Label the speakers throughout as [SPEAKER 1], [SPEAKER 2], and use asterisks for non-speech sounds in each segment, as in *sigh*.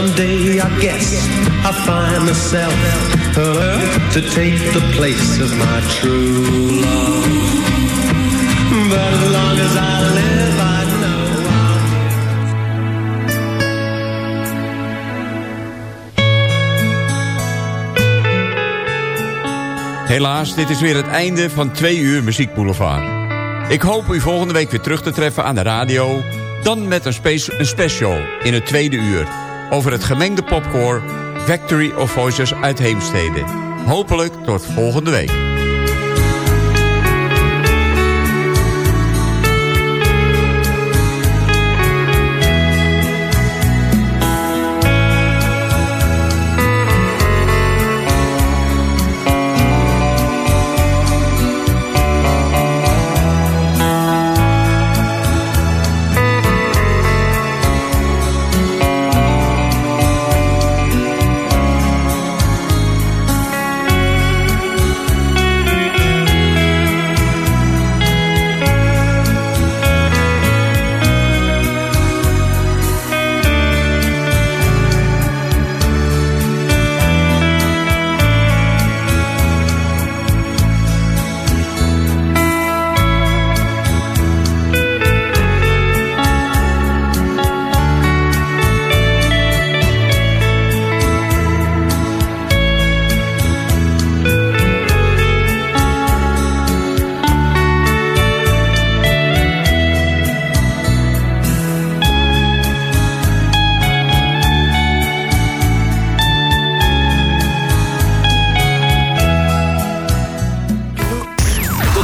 [SPEAKER 1] someday I guess I'll find myself to take the place of my true love. But as long as I live, I know
[SPEAKER 2] Helaas, dit is weer het einde van twee uur Muziek Boulevard. Ik hoop u volgende week weer terug te treffen aan de radio... dan met een, een special in het tweede uur... over het gemengde popcore Factory of Voices uit Heemstede. Hopelijk tot volgende week.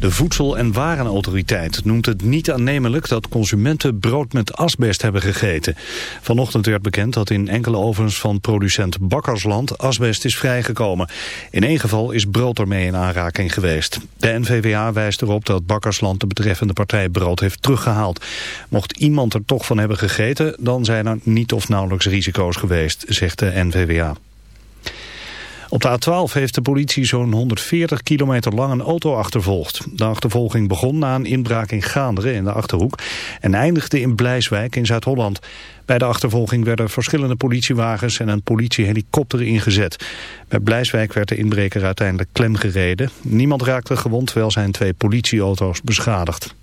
[SPEAKER 3] De Voedsel- en Warenautoriteit noemt het niet aannemelijk dat consumenten brood met asbest hebben gegeten. Vanochtend werd bekend dat in enkele ovens van producent Bakkersland asbest is vrijgekomen. In één geval is brood ermee in aanraking geweest. De NVWA wijst erop dat Bakkersland de betreffende partij brood heeft teruggehaald. Mocht iemand er toch van hebben gegeten, dan zijn er niet of nauwelijks risico's geweest, zegt de NVWA. Op de A12 heeft de politie zo'n 140 kilometer lang een auto achtervolgd. De achtervolging begon na een inbraak in Gaanderen in de Achterhoek... en eindigde in Blijswijk in Zuid-Holland. Bij de achtervolging werden verschillende politiewagens en een politiehelikopter ingezet. Bij Blijswijk werd de inbreker uiteindelijk klemgereden. Niemand raakte gewond, wel zijn twee politieauto's beschadigd.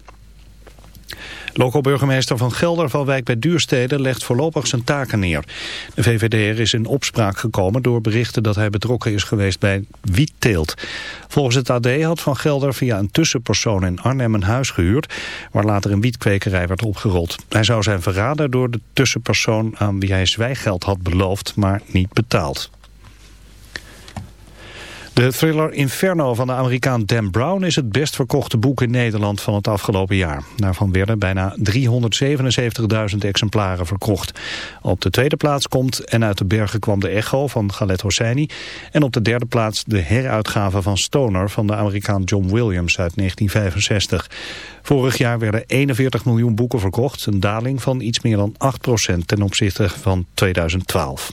[SPEAKER 3] Loco-burgemeester van Gelder van Wijk bij Duurstede legt voorlopig zijn taken neer. De VVDR is in opspraak gekomen door berichten dat hij betrokken is geweest bij wietteelt. Volgens het AD had Van Gelder via een tussenpersoon in Arnhem een huis gehuurd... waar later een wietkwekerij werd opgerold. Hij zou zijn verraden door de tussenpersoon aan wie hij zwijgeld had beloofd, maar niet betaald. De thriller Inferno van de Amerikaan Dan Brown is het best verkochte boek in Nederland van het afgelopen jaar. Daarvan werden bijna 377.000 exemplaren verkocht. Op de tweede plaats komt En uit de bergen kwam de echo van Galet Hosseini. En op de derde plaats de heruitgave van Stoner van de Amerikaan John Williams uit 1965. Vorig jaar werden 41 miljoen boeken verkocht, een daling van iets meer dan 8% ten opzichte van 2012.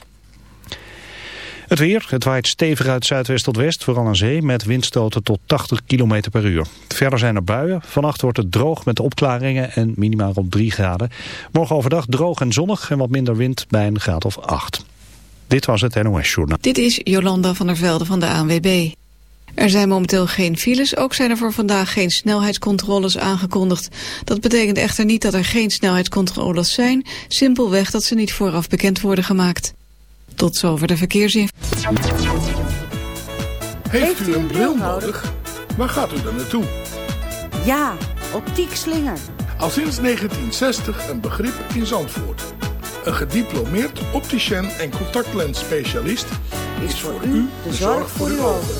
[SPEAKER 3] Het weer, het waait stevig uit zuidwest tot west, vooral aan zee, met windstoten tot 80 km per uur. Verder zijn er buien. Vannacht wordt het droog met opklaringen en minimaal rond 3 graden. Morgen overdag droog en zonnig en wat minder wind bij een graad of 8. Dit was het NOS Journaal.
[SPEAKER 4] Dit is Jolanda van der Velde van de ANWB. Er zijn momenteel geen files, ook zijn er voor vandaag geen snelheidscontroles aangekondigd. Dat betekent echter niet dat er geen snelheidscontroles zijn, simpelweg dat ze niet vooraf bekend worden gemaakt. Tot zover de verkeersin.
[SPEAKER 5] Heeft u een bril nodig? Waar gaat u dan naartoe?
[SPEAKER 6] Ja, optiek slinger.
[SPEAKER 5] Al sinds 1960 een begrip in Zandvoort. Een gediplomeerd opticien en contactlensspecialist is voor u de zorg voor uw ogen.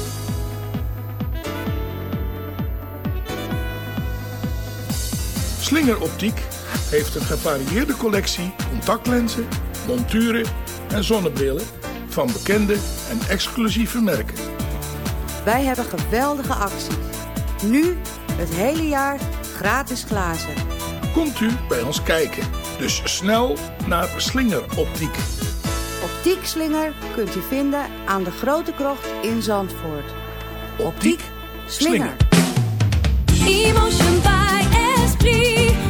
[SPEAKER 5] Slinger Optiek heeft een gevarieerde collectie contactlenzen, monturen en zonnebrillen van bekende en exclusieve merken.
[SPEAKER 6] Wij hebben geweldige acties. Nu het hele jaar gratis glazen.
[SPEAKER 5] komt u bij ons kijken. Dus snel naar Slinger Optiek.
[SPEAKER 6] Optiek Slinger kunt u vinden aan de Grote Krocht in Zandvoort. Optiek Slinger.
[SPEAKER 7] Emotion by Esprit.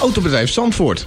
[SPEAKER 8] Autobedrijf Zandvoort,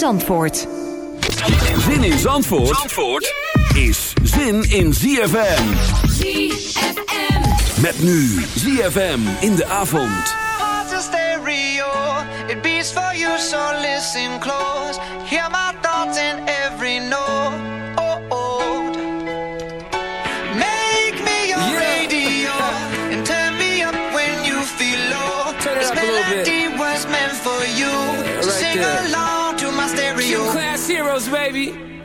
[SPEAKER 9] Zandvoort.
[SPEAKER 10] Zin in Zandvoort, Zandvoort is zin in ZFM.
[SPEAKER 7] ZFM.
[SPEAKER 10] Met nu ZFM in de avond.
[SPEAKER 11] stereo. It beats for you, so listen close. Hear my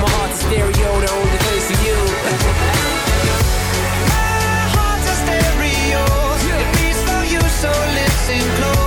[SPEAKER 12] my heart's a stereo, *laughs*
[SPEAKER 11] stereo. Beats for you, so listen close.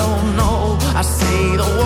[SPEAKER 13] don't know. I say the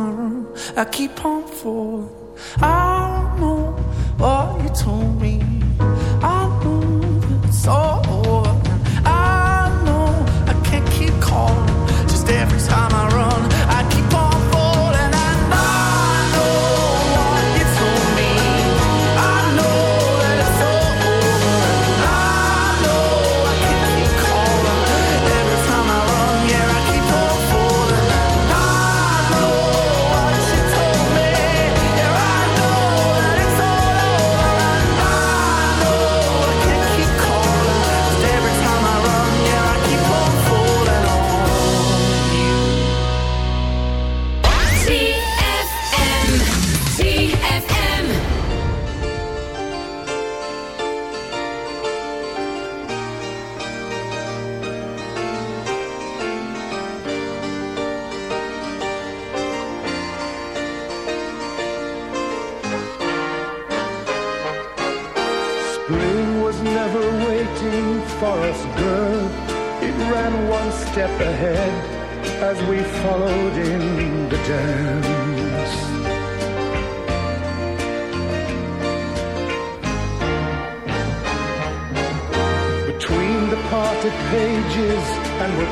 [SPEAKER 13] room. I keep on falling. I don't know what you told me.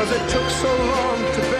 [SPEAKER 1] cause it took so long to bake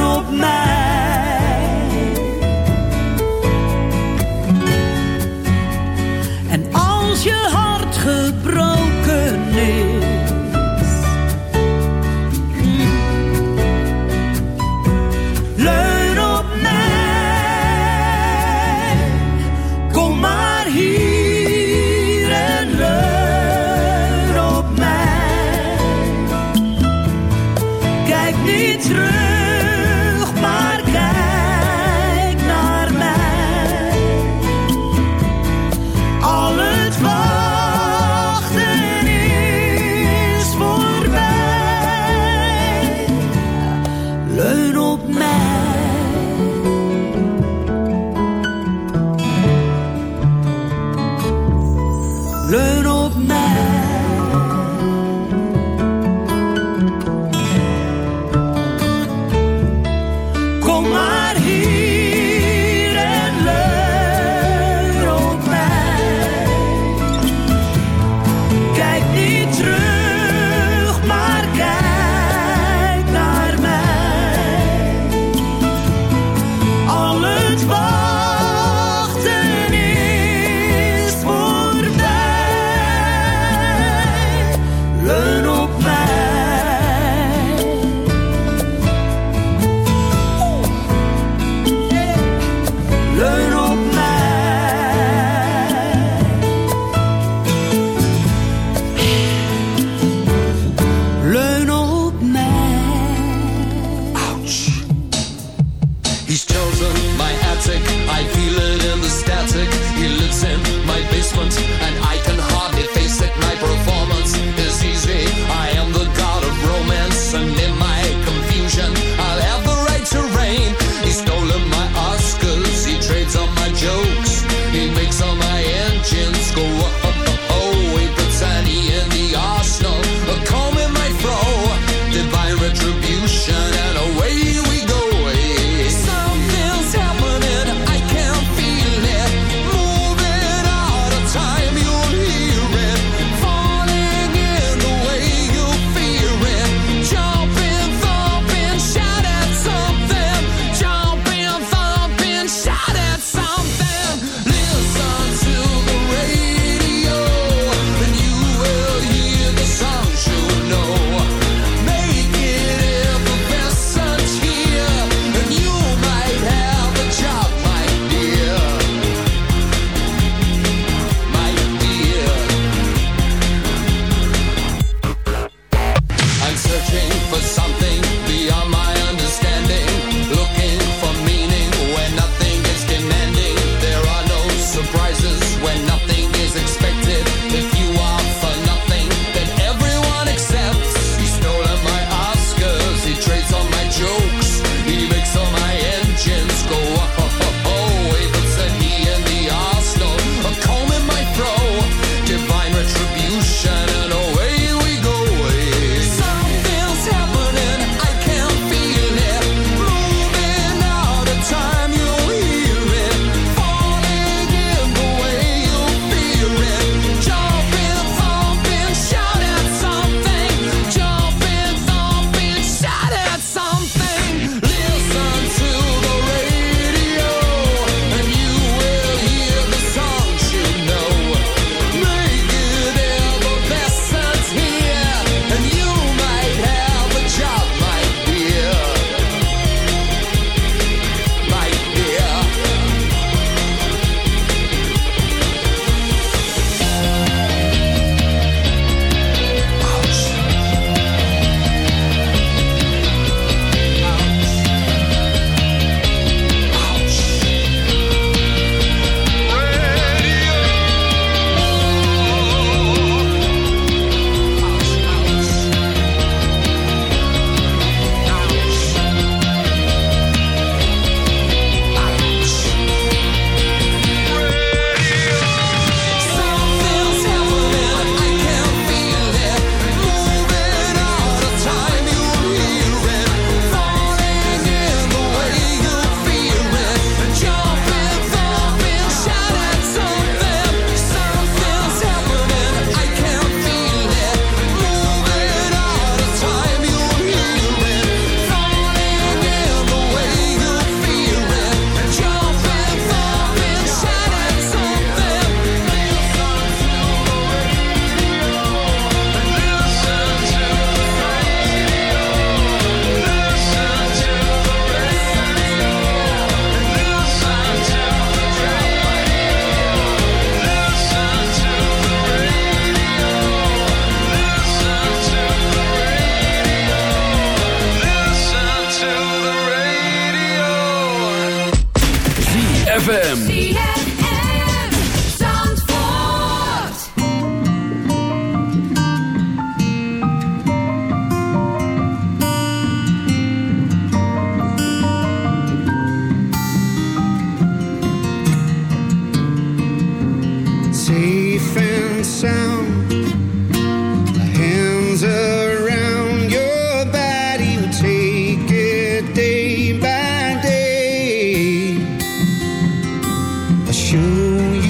[SPEAKER 14] niet terug,
[SPEAKER 15] You.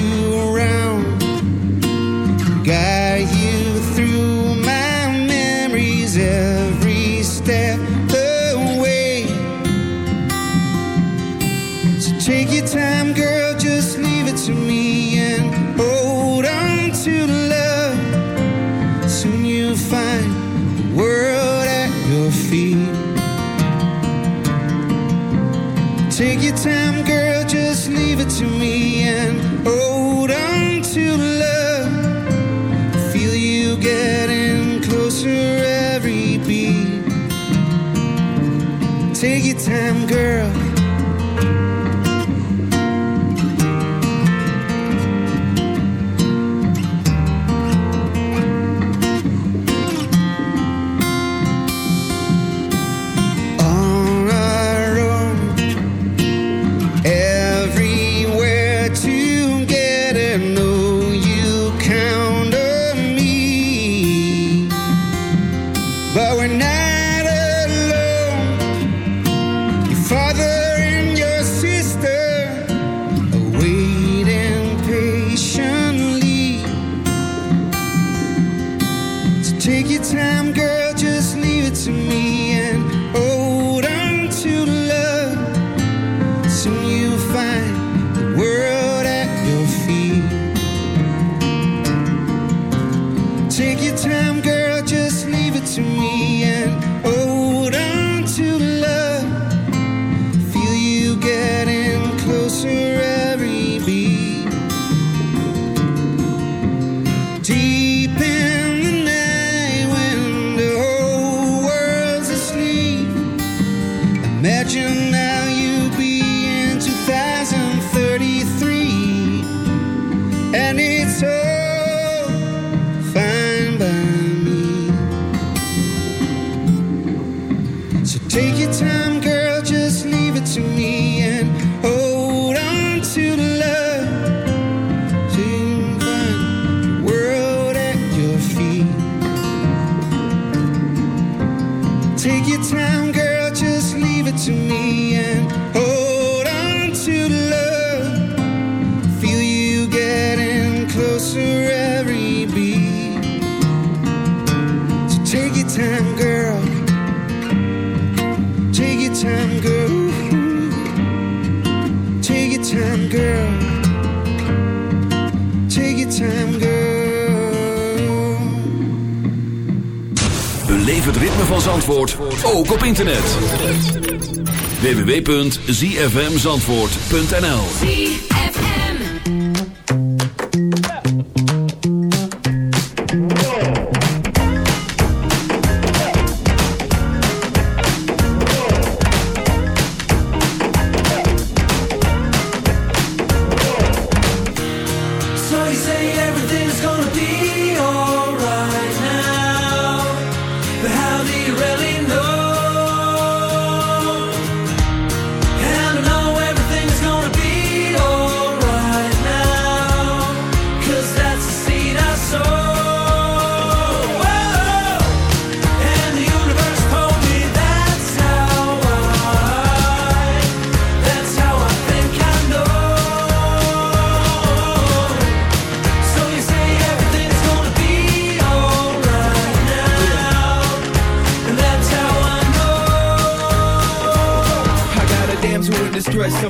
[SPEAKER 10] www.zfmzandvoort.nl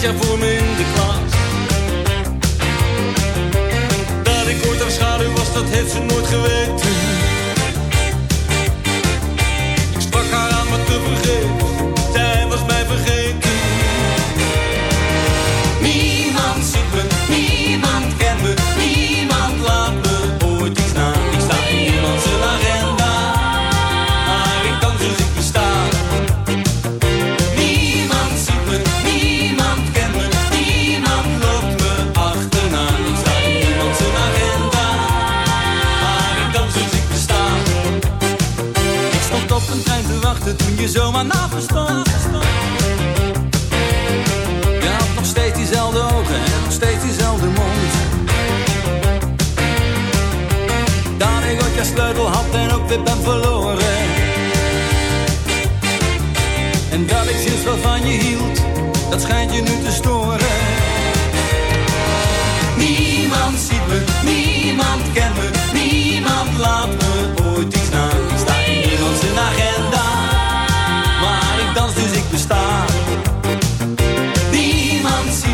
[SPEAKER 16] déjà voulu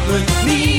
[SPEAKER 16] me
[SPEAKER 15] niet.